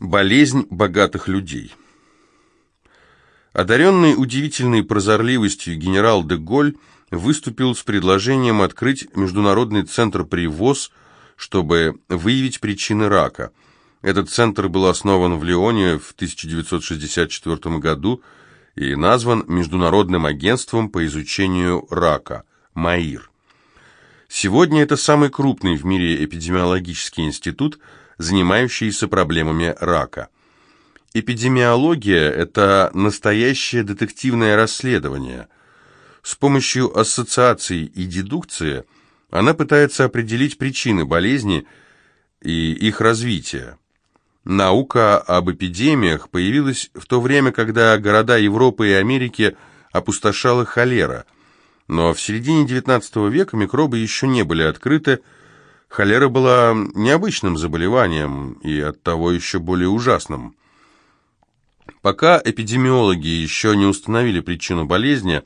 Болезнь богатых людей. Одаренный удивительной прозорливостью генерал де Голь выступил с предложением открыть Международный центр при ВОЗ, чтобы выявить причины рака. Этот центр был основан в Лионе в 1964 году и назван Международным агентством по изучению рака – МАИР. Сегодня это самый крупный в мире эпидемиологический институт – занимающиеся проблемами рака. Эпидемиология – это настоящее детективное расследование. С помощью ассоциаций и дедукции она пытается определить причины болезни и их развития. Наука об эпидемиях появилась в то время, когда города Европы и Америки опустошала холера. Но в середине XIX века микробы еще не были открыты, Холера была необычным заболеванием и оттого еще более ужасным. Пока эпидемиологи еще не установили причину болезни,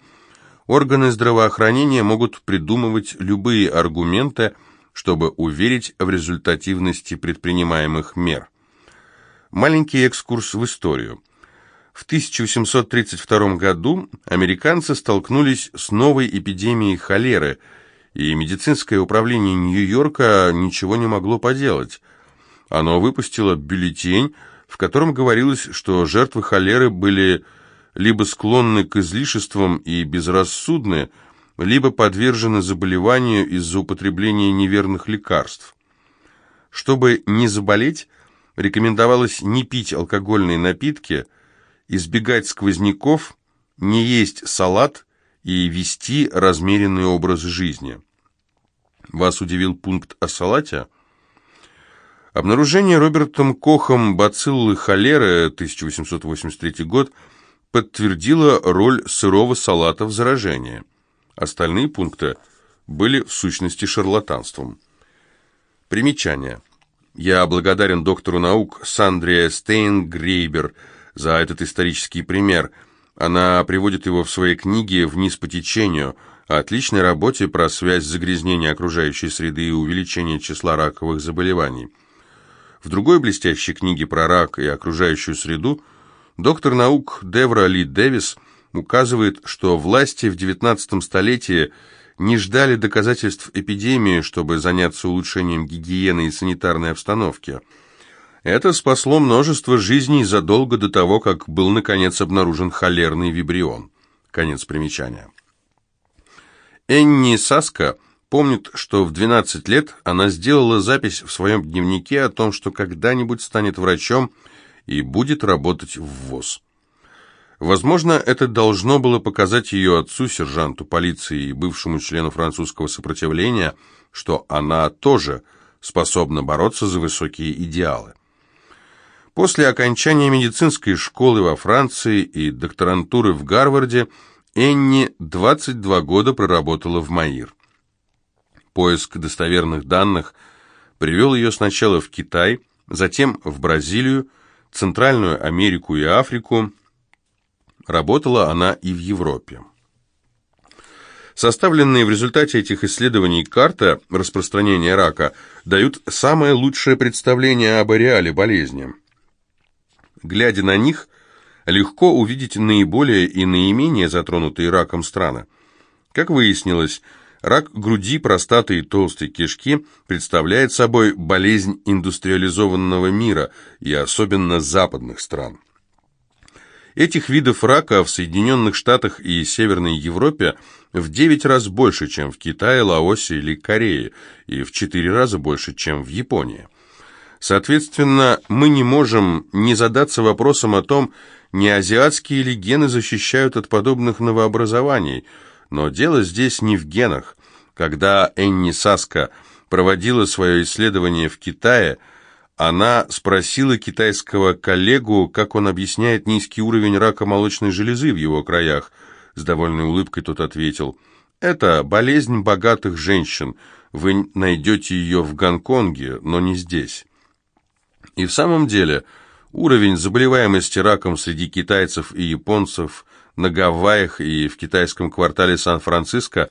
органы здравоохранения могут придумывать любые аргументы, чтобы уверить в результативности предпринимаемых мер. Маленький экскурс в историю. В 1832 году американцы столкнулись с новой эпидемией холеры – и медицинское управление Нью-Йорка ничего не могло поделать. Оно выпустило бюллетень, в котором говорилось, что жертвы холеры были либо склонны к излишествам и безрассудны, либо подвержены заболеванию из-за употребления неверных лекарств. Чтобы не заболеть, рекомендовалось не пить алкогольные напитки, избегать сквозняков, не есть салат и вести размеренный образ жизни. Вас удивил пункт о салате? Обнаружение Робертом Кохом бациллы холеры 1883 год подтвердило роль сырого салата в заражении. Остальные пункты были в сущности шарлатанством. Примечание. Я благодарен доктору наук Сандре Стейнгрейбер за этот исторический пример – она приводит его в своей книге «Вниз по течению», о отличной работе про связь загрязнения окружающей среды и увеличения числа раковых заболеваний. В другой блестящей книге про рак и окружающую среду доктор наук Девра Ли Дэвис указывает, что власти в XIX столетии не ждали доказательств эпидемии, чтобы заняться улучшением гигиены и санитарной обстановки – это спасло множество жизней задолго до того, как был наконец обнаружен холерный вибрион. Конец примечания. Энни Саска помнит, что в 12 лет она сделала запись в своем дневнике о том, что когда-нибудь станет врачом и будет работать в ВОЗ. Возможно, это должно было показать ее отцу, сержанту полиции и бывшему члену французского сопротивления, что она тоже способна бороться за высокие идеалы. После окончания медицинской школы во Франции и докторантуры в Гарварде Энни 22 года проработала в МАИР. Поиск достоверных данных привел ее сначала в Китай, затем в Бразилию, Центральную Америку и Африку. Работала она и в Европе. Составленные в результате этих исследований карта распространения рака дают самое лучшее представление об ареале болезни. Глядя на них, легко увидеть наиболее и наименее затронутые раком страны. Как выяснилось, рак груди, простаты и толстой кишки представляет собой болезнь индустриализованного мира и особенно западных стран. Этих видов рака в Соединенных Штатах и Северной Европе в 9 раз больше, чем в Китае, Лаосе или Корее, и в 4 раза больше, чем в Японии. Соответственно, мы не можем не задаться вопросом о том, не азиатские ли гены защищают от подобных новообразований. Но дело здесь не в генах. Когда Энни Саска проводила свое исследование в Китае, она спросила китайского коллегу, как он объясняет низкий уровень рака молочной железы в его краях. С довольной улыбкой тот ответил, «Это болезнь богатых женщин. Вы найдете ее в Гонконге, но не здесь». И в самом деле, уровень заболеваемости раком среди китайцев и японцев на Гавайях и в китайском квартале Сан-Франциско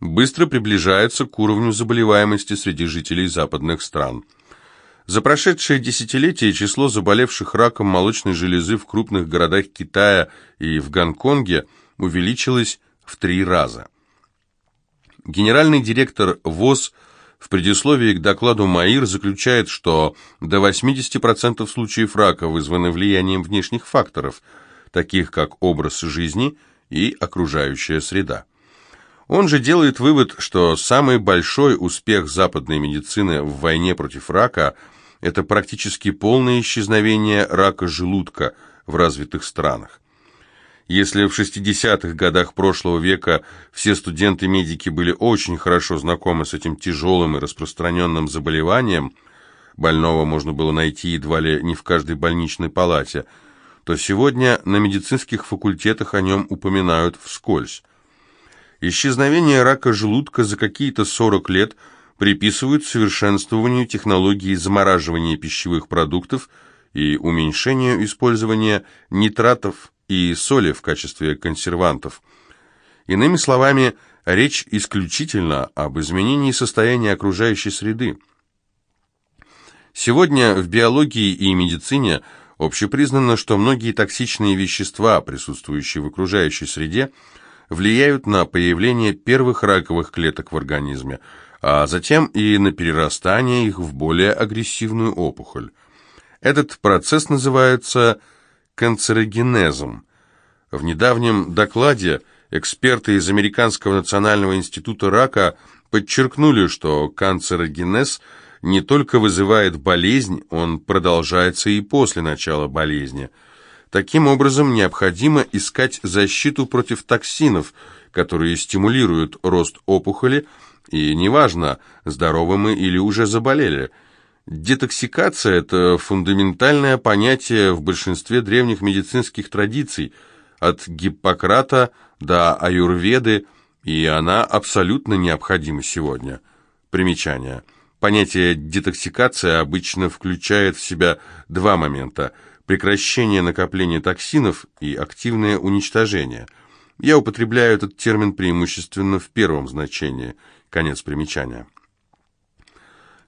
быстро приближается к уровню заболеваемости среди жителей западных стран. За прошедшее десятилетие число заболевших раком молочной железы в крупных городах Китая и в Гонконге увеличилось в три раза. Генеральный директор ВОЗ в предисловии к докладу МАИР заключает, что до 80% случаев рака вызваны влиянием внешних факторов, таких как образ жизни и окружающая среда. Он же делает вывод, что самый большой успех западной медицины в войне против рака – это практически полное исчезновение рака желудка в развитых странах. Если в 60-х годах прошлого века все студенты-медики были очень хорошо знакомы с этим тяжелым и распространенным заболеванием, больного можно было найти едва ли не в каждой больничной палате, то сегодня на медицинских факультетах о нем упоминают вскользь. Исчезновение рака желудка за какие-то 40 лет приписывают совершенствованию технологии замораживания пищевых продуктов и уменьшению использования нитратов и соли в качестве консервантов. Иными словами, речь исключительно об изменении состояния окружающей среды. Сегодня в биологии и медицине общепризнано, что многие токсичные вещества, присутствующие в окружающей среде, влияют на появление первых раковых клеток в организме, а затем и на перерастание их в более агрессивную опухоль. Этот процесс называется канцерогенезом. В недавнем докладе эксперты из Американского национального института рака подчеркнули, что канцерогенез не только вызывает болезнь, он продолжается и после начала болезни – Таким образом, необходимо искать защиту против токсинов, которые стимулируют рост опухоли, и неважно, здоровы мы или уже заболели. Детоксикация – это фундаментальное понятие в большинстве древних медицинских традиций, от Гиппократа до аюрведы, и она абсолютно необходима сегодня. Примечание. Понятие детоксикация обычно включает в себя два момента – прекращение накопления токсинов и активное уничтожение. Я употребляю этот термин преимущественно в первом значении. Конец примечания.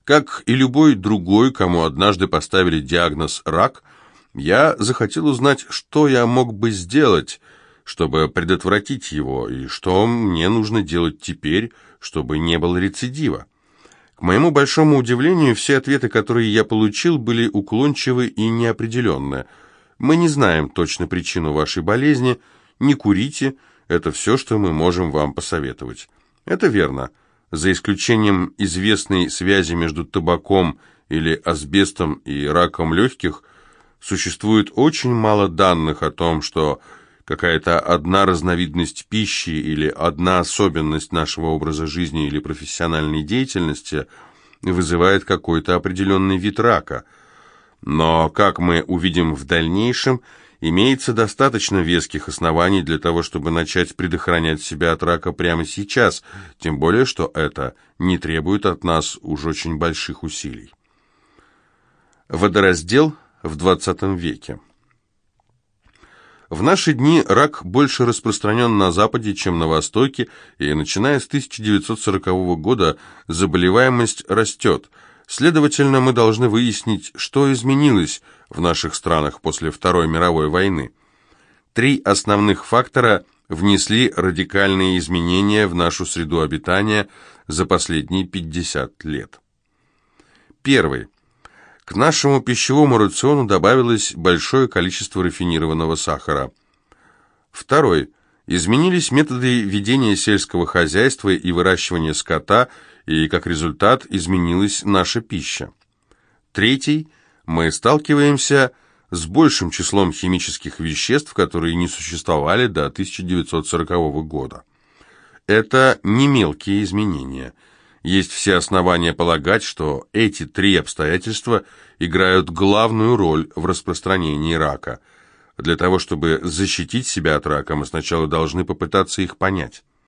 Как и любой другой, кому однажды поставили диагноз «рак», я захотел узнать, что я мог бы сделать, чтобы предотвратить его, и что мне нужно делать теперь, чтобы не было рецидива. К моему большому удивлению, все ответы, которые я получил, были уклончивы и неопределенны. Мы не знаем точно причину вашей болезни, не курите, это все, что мы можем вам посоветовать. Это верно. За исключением известной связи между табаком или асбестом и раком легких, существует очень мало данных о том, что какая-то одна разновидность пищи или одна особенность нашего образа жизни или профессиональной деятельности вызывает какой-то определенный вид рака. Но, как мы увидим в дальнейшем, имеется достаточно веских оснований для того, чтобы начать предохранять себя от рака прямо сейчас, тем более, что это не требует от нас уж очень больших усилий. Водораздел в 20 веке. В наши дни рак больше распространен на Западе, чем на Востоке, и начиная с 1940 года заболеваемость растет. Следовательно, мы должны выяснить, что изменилось в наших странах после Второй мировой войны. Три основных фактора внесли радикальные изменения в нашу среду обитания за последние 50 лет. Первый. К нашему пищевому рациону добавилось большое количество рафинированного сахара. Второй. Изменились методы ведения сельского хозяйства и выращивания скота, и как результат изменилась наша пища. Третий. Мы сталкиваемся с большим числом химических веществ, которые не существовали до 1940 года. Это не мелкие изменения – есть все основания полагать, что эти три обстоятельства играют главную роль в распространении рака. Для того, чтобы защитить себя от рака, мы сначала должны попытаться их понять.